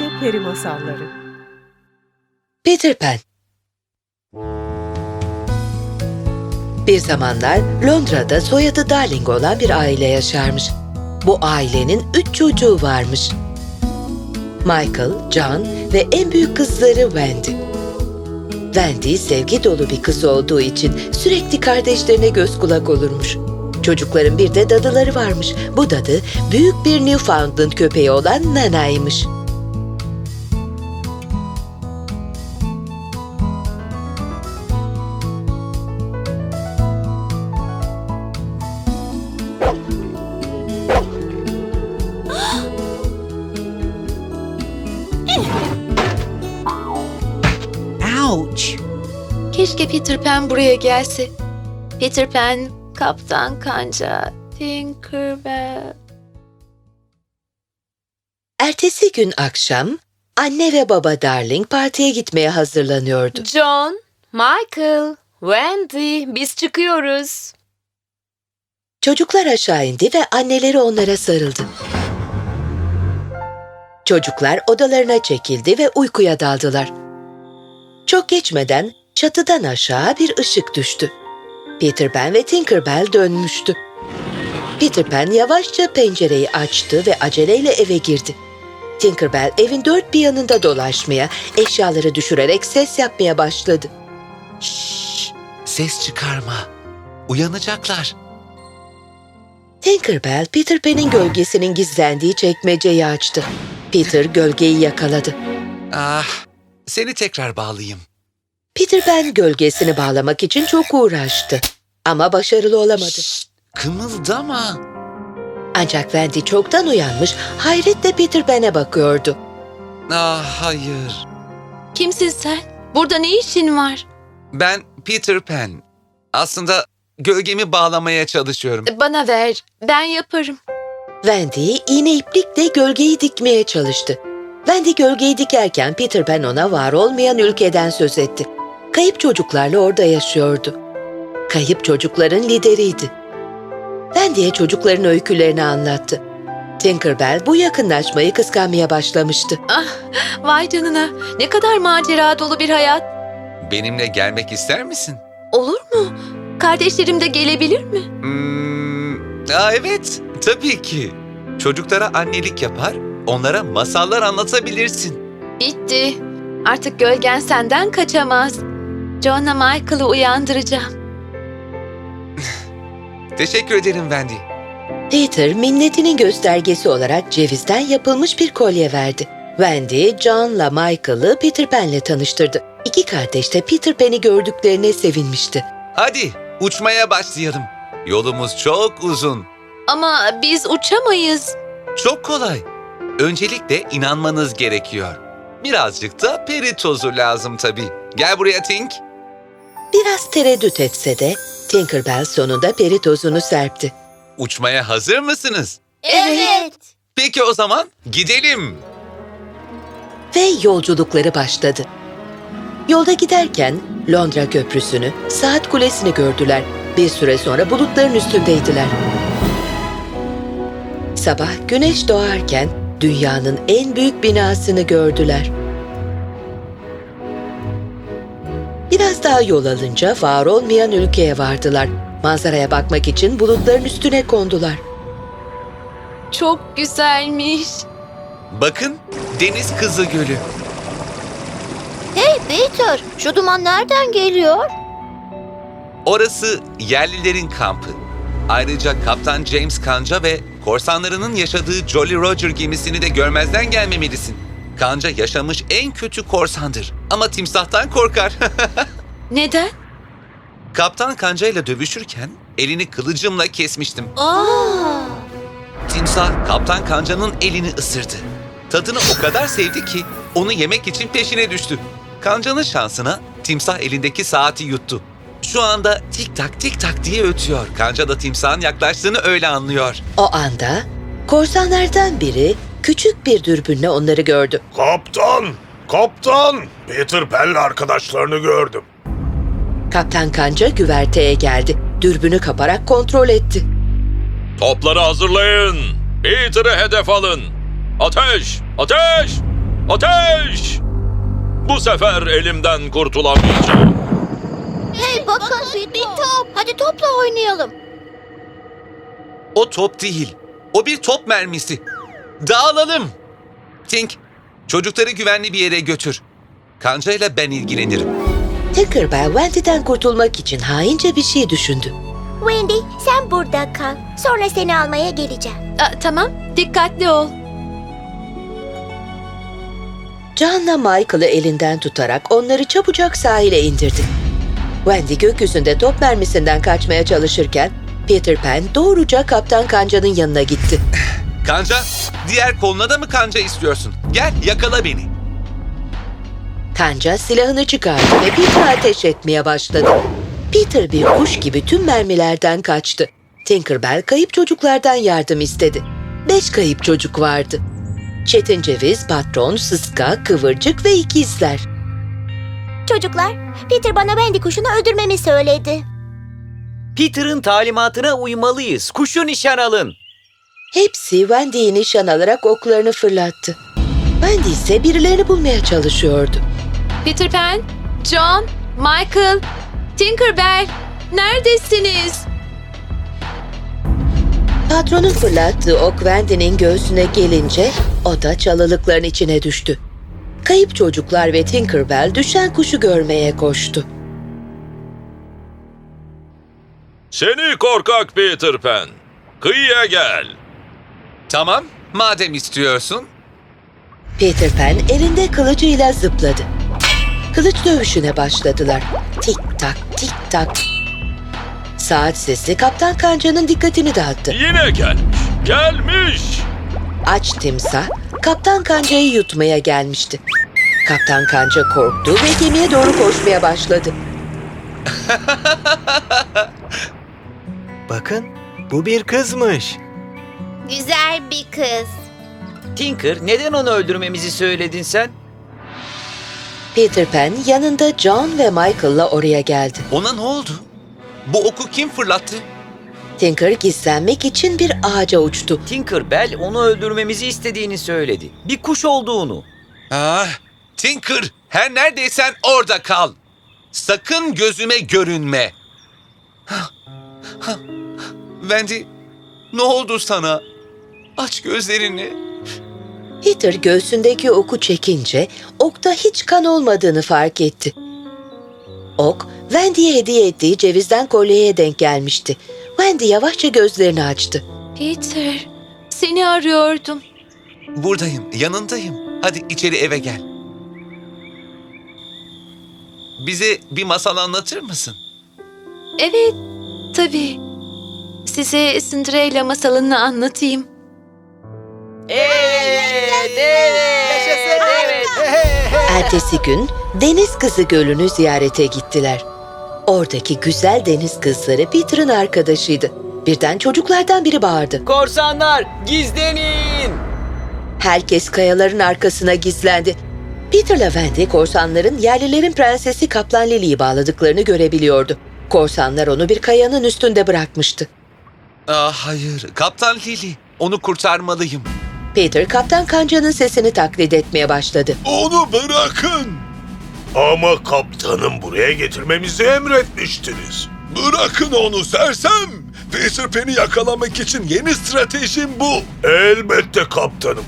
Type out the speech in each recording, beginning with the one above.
Çocukça Peri Masalları Peter Pan Bir zamanlar Londra'da soyadı Darling olan bir aile yaşarmış. Bu ailenin üç çocuğu varmış. Michael, John ve en büyük kızları Wendy. Wendy sevgi dolu bir kız olduğu için sürekli kardeşlerine göz kulak olurmuş. Çocukların bir de dadıları varmış. Bu dadı büyük bir Newfoundland köpeği olan Nana'ymış. Ouch! Keşke Peter Pan buraya gelse. Peter Pan, Kaptan Kanca, Tinkerbell. Ertesi gün akşam anne ve baba Darling partiye gitmeye hazırlanıyordu. John, Michael, Wendy, biz çıkıyoruz. Çocuklar aşağı indi ve anneleri onlara sarıldı. Çocuklar odalarına çekildi ve uykuya daldılar. Çok geçmeden çatıdan aşağı bir ışık düştü. Peter Pan ve Tinkerbell dönmüştü. Peter Pan yavaşça pencereyi açtı ve aceleyle eve girdi. Tinkerbell evin dört bir yanında dolaşmaya, eşyaları düşürerek ses yapmaya başladı. Şşş, ses çıkarma. Uyanacaklar. Tinkerbell, Peter Pan'in gölgesinin gizlendiği çekmeceyi açtı. Peter gölgeyi yakaladı. Ah, seni tekrar bağlayayım. Peter Pan gölgesini bağlamak için çok uğraştı. Ama başarılı olamadı. Şşt, kımıldama. Ancak Wendy çoktan uyanmış, hayretle Peter Pan'e bakıyordu. Ah, hayır. Kimsin sen? Burada ne işin var? Ben Peter Pan. Aslında gölgemi bağlamaya çalışıyorum. Bana ver, ben yaparım. Wendy iğne iplikle gölgeyi dikmeye çalıştı. Wendy gölgeyi dikerken Peter Pan ona var olmayan ülkeden söz etti. Kayıp çocuklarla orada yaşıyordu. Kayıp çocukların lideriydi. Wendy'ye çocukların öykülerini anlattı. Tinkerbell bu yakınlaşmayı kıskanmaya başlamıştı. Vay canına, ne kadar macera dolu bir hayat. Benimle gelmek ister misin? Olur mu? Kardeşlerim de gelebilir mi? Hmm, aa, evet, tabii ki. Çocuklara annelik yapar, onlara masallar anlatabilirsin. Bitti. Artık gölgen senden kaçamaz. John'la Michael'ı uyandıracağım. Teşekkür ederim Wendy. Peter minnetinin göstergesi olarak cevizden yapılmış bir kolye verdi. Wendy, John'la Michael'ı Peter Pan'le tanıştırdı. İki kardeş de Peter Pan'i gördüklerine sevinmişti. Hadi uçmaya başlayalım. Yolumuz çok uzun. Ama biz uçamayız. Çok kolay. Öncelikle inanmanız gerekiyor. Birazcık da peri tozu lazım tabii. Gel buraya Tink. Biraz tereddüt etse de Tinkerbell sonunda peri tozunu serpti. Uçmaya hazır mısınız? Evet. Peki o zaman gidelim. Ve yolculukları başladı. Yolda giderken Londra Köprüsü'nü, saat kulesini gördüler. Bir süre sonra bulutların üstündeydiler. Sabah güneş doğarken dünyanın en büyük binasını gördüler. Biraz daha yol alınca var olmayan ülkeye vardılar. Manzaraya bakmak için bulutların üstüne kondular. Çok güzelmiş. Bakın Deniz Kızı Gölü. Hey Peter, şu duman nereden geliyor? Orası yerlilerin kampı. Ayrıca Kaptan James Kanca ve korsanlarının yaşadığı Jolly Roger gemisini de görmezden gelmemelisin. Kanca yaşamış en kötü korsandır ama timsahtan korkar. Neden? Kaptan Kanca ile dövüşürken elini kılıcımla kesmiştim. Aa, Timsah Kaptan Kanca'nın elini ısırdı. Tadını o kadar sevdi ki onu yemek için peşine düştü. Kanca'nın şansına timsah elindeki saati yuttu. Şu anda tik tak tik tak diye ötüyor. Kanca da timsahın yaklaştığını öyle anlıyor. O anda korsanlardan biri küçük bir dürbünle onları gördü. Kaptan! Kaptan! Peter Pan'le arkadaşlarını gördüm. Kaptan Kanca güverteye geldi. Dürbünü kaparak kontrol etti. Topları hazırlayın. Peter'ı hedef alın. Ateş! Ateş! Ateş! Bu sefer elimden kurtulamayacağım. Hey bakın bir top. Hadi topla oynayalım. O top değil. O bir top mermisi. Dağılalım. Tink, çocukları güvenli bir yere götür. Kancayla ben ilgilenirim. Tinkerbell Wendy'den kurtulmak için haince bir şey düşündü. Wendy sen burada kal. Sonra seni almaya geleceğim. Aa, tamam, dikkatli ol. John'la Michael'ı elinden tutarak onları çabucak sahile indirdi. Wendy gökyüzünde top mermisinden kaçmaya çalışırken Peter Pan doğruca Kaptan Kanca'nın yanına gitti. Kanca, diğer koluna da mı kanca istiyorsun? Gel yakala beni. Kanca silahını çıkardı ve Peter'a ateş etmeye başladı. Peter bir kuş gibi tüm mermilerden kaçtı. Tinkerbell kayıp çocuklardan yardım istedi. Beş kayıp çocuk vardı. Çetin Ceviz, Patron, Sıska, Kıvırcık ve ikizler. Çocuklar, Peter bana Wendy kuşunu öldürmemi söyledi. Peter'ın talimatına uymalıyız. Kuşu nişan alın. Hepsi Wendy'yi nişan alarak oklarını fırlattı. Wendy ise birilerini bulmaya çalışıyordu. Peter Pan, John, Michael, Tinkerbell, neredesiniz? Patronun fırlattığı ok Wendy'nin göğsüne gelince o da çalılıkların içine düştü. Kayıp çocuklar ve Tinkerbell düşen kuşu görmeye koştu. Seni korkak Peter Pan. Kıyıya gel. Tamam, madem istiyorsun. Peter Pan elinde kılıcıyla zıpladı. Kılıç dövüşüne başladılar. Tik tak tik tak. Saat sesi Kaptan Kanca'nın dikkatini dağıttı. Yine gelmiş. Gelmiş. Aç timsah Kaptan Kanca'yı yutmaya gelmişti. Kaptan Kanca korktu ve gemiye doğru koşmaya başladı. Bakın, bu bir kızmış. Güzel bir kız. Tinker neden onu öldürmemizi söyledin sen? Peter Pan yanında John ve Michael'la oraya geldi. Ona ne oldu? Bu oku kim fırlattı? Tinker gizlenmek için bir ağaca uçtu. Tinkerbell onu öldürmemizi istediğini söyledi. Bir kuş olduğunu. Ah, Tinker, her neredeysen orada kal. Sakın gözüme görünme. Wendy, ne oldu sana? Aç gözlerini. Peter göğsündeki oku çekince okta hiç kan olmadığını fark etti. Ok, Wendy'ye hediye ettiği cevizden kolyeye denk gelmişti. Wendy yavaşça gözlerini açtı. Peter, seni arıyordum. Buradayım, yanındayım. Hadi içeri eve gel. Bize bir masal anlatır mısın? Evet, tabii. Size Cinderella masalını anlatayım. Evet, evet. Yaşasın, evet. Ertesi gün Deniz Kızı Gölü'nü ziyarete gittiler. Oradaki güzel deniz kızları Peter'ın arkadaşıydı. Birden çocuklardan biri bağırdı. Korsanlar, gizlenin. Herkes kayaların arkasına gizlendi. Peter'la Wendy korsanların yerlilerin prensesi Kaplan Lily'yi bağladıklarını görebiliyordu. Korsanlar onu bir kayanın üstünde bırakmıştı. Ah hayır, Kaptan Lily. Onu kurtarmalıyım. Peter Kaptan Kanca'nın sesini taklit etmeye başladı. Onu bırakın. Ama kaptanım buraya getirmemizi emretmiştiniz. Bırakın onu sersem. Peter Pan'i yakalamak için yeni stratejim bu. Elbette kaptanım.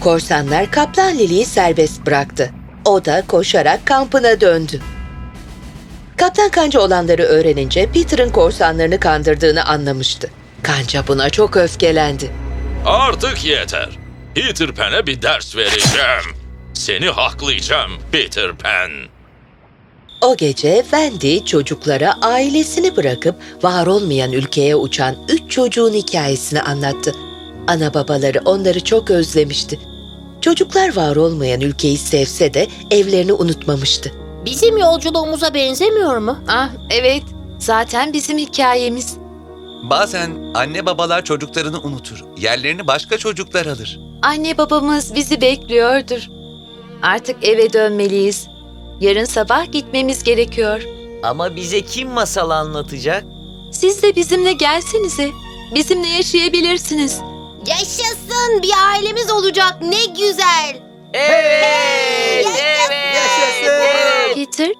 Korsanlar Kaplan Lily'yi serbest bıraktı. O da koşarak kampına döndü. Kaptan Kanca olanları öğrenince Peter'ın korsanlarını kandırdığını anlamıştı. Kanca buna çok öfkelendi. Artık yeter. Peter Pan'e bir ders vereceğim. Seni haklayacağım Peter Pan. O gece Wendy çocuklara ailesini bırakıp var olmayan ülkeye uçan üç çocuğun hikayesini anlattı. Ana babaları onları çok özlemişti. Çocuklar var olmayan ülkeyi sevse de evlerini unutmamıştı. Bizim yolculuğumuza benzemiyor mu? Ah, evet. Zaten bizim hikayemiz. Bazen anne babalar çocuklarını unutur. Yerlerini başka çocuklar alır. Anne babamız bizi bekliyordur. Artık eve dönmeliyiz. Yarın sabah gitmemiz gerekiyor. Ama bize kim masal anlatacak? Siz de bizimle gelsenize. Bizimle yaşayabilirsiniz. Yaşasın bir ailemiz olacak ne güzel. Evet! Evet! Yaşasın! Peter,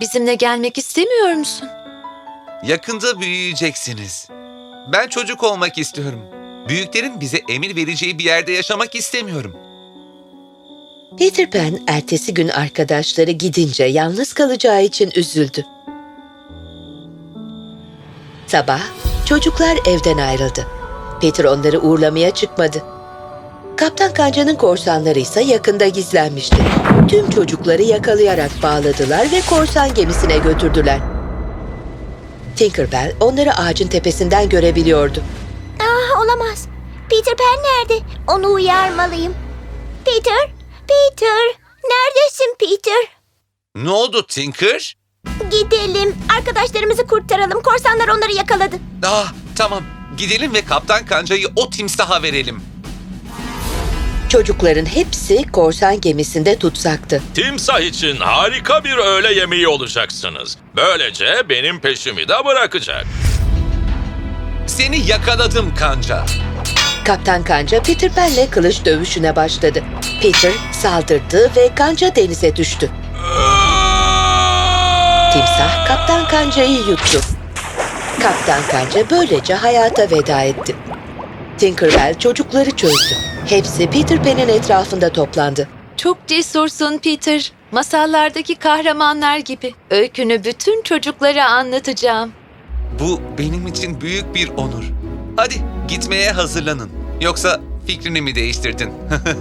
bizimle gelmek istemiyor musun? Yakında büyüyeceksiniz. Ben çocuk olmak istiyorum. Büyüklerin bize emir vereceği bir yerde yaşamak istemiyorum. Peter Pan ertesi gün arkadaşları gidince yalnız kalacağı için üzüldü. Sabah çocuklar evden ayrıldı. Peter onları uğurlamaya çıkmadı. Kaptan Kanca'nın korsanları ise yakında gizlenmişti. Tüm çocukları yakalayarak bağladılar ve korsan gemisine götürdüler. Tinkerbell onları ağacın tepesinden görebiliyordu. Ah olamaz. Peter Pan nerede? Onu uyarmalıyım. Peter, Peter. Neredesin Peter? Ne oldu Tinker? Gidelim. Arkadaşlarımızı kurtaralım. Korsanlar onları yakaladı. Ah tamam. Gidelim ve Kaptan Kanca'yı o timsaha verelim. Çocukların hepsi korsan gemisinde tutsaktı. Timsah için harika bir öğle yemeği olacaksınız. Böylece benim peşimi de bırakacak. Seni yakaladım Kanca. Kaptan Kanca Peter Pan'le kılıç dövüşüne başladı. Peter saldırdı ve Kanca denize düştü. Timsah Kaptan Kanca'yı yuttu. Kaptan Kanca böylece hayata veda etti. Tinkerbell çocukları çözdü. Hepsi Peter Pan'in etrafında toplandı. Çok cesursun Peter. Masallardaki kahramanlar gibi. Öykünü bütün çocuklara anlatacağım. Bu benim için büyük bir onur. Hadi gitmeye hazırlanın. Yoksa fikrini mi değiştirdin?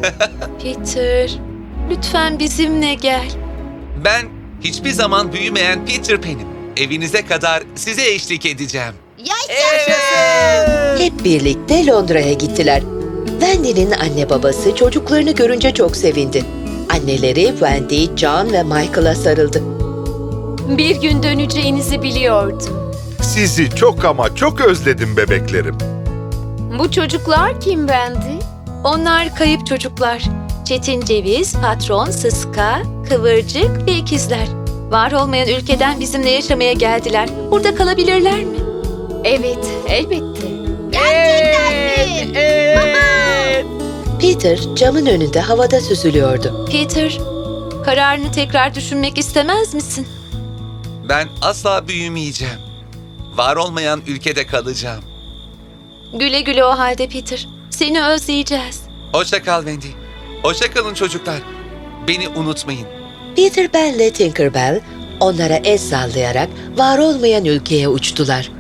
Peter, lütfen bizimle gel. ben hiçbir zaman büyümeyen Peter Pan'im. Evinize kadar size eşlik edeceğim. Hep birlikte Londra'ya gittiler. Wendy'nin anne babası çocuklarını görünce çok sevindi. Anneleri Wendy, John ve Michael'a sarıldı. Bir gün döneceğinizi biliyordum. Sizi çok ama çok özledim bebeklerim. Bu çocuklar kim bendi? Onlar kayıp çocuklar. Çetin Ceviz, Patron, Sıska, Kıvırcık ve ikizler. Var olmayan ülkeden bizimle yaşamaya geldiler. Burada kalabilirler mi? Evet, elbette. Peter camın önünde havada süzülüyordu. Peter, kararını tekrar düşünmek istemez misin? Ben asla büyümeyeceğim. Var olmayan ülkede kalacağım. Güle güle o halde Peter. Seni özleyeceğiz. Hoşça kal Wendy. Hoşça kalın çocuklar. Beni unutmayın. Peter Pan ile Tinkerbell onlara el sallayarak var olmayan ülkeye uçtular.